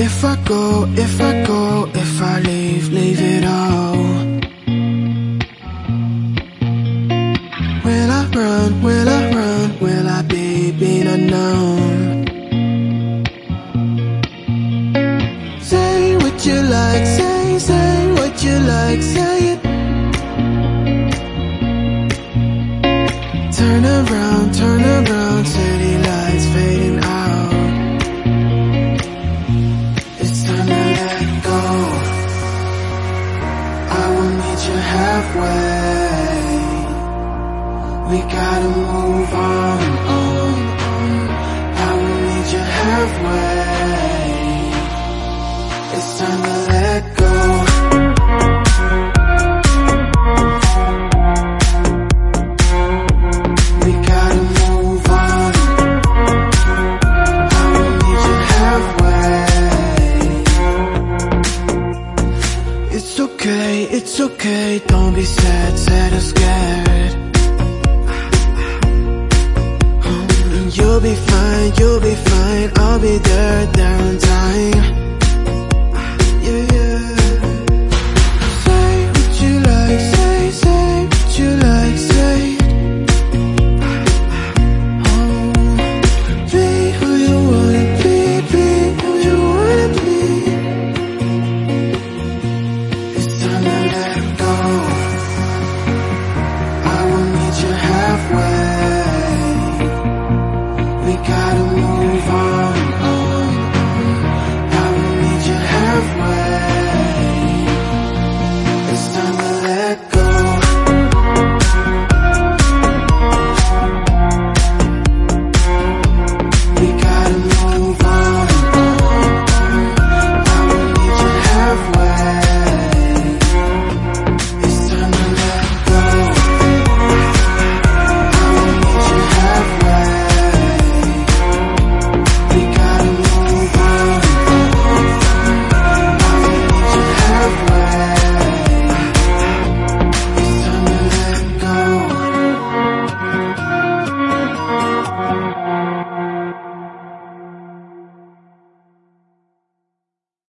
if I go, if I go, if I leave, leave it all. Will I run, will I run, will I be being unknown? Say what you like, say, say what you like, say it. Turn around, turn around, city I will meet you halfway. We gotta move on, on, on. I will meet you halfway It's okay, it's okay, don't be sad, sad or scared. Mm, you'll be fine, you'll be fine, I'll be there, there got him.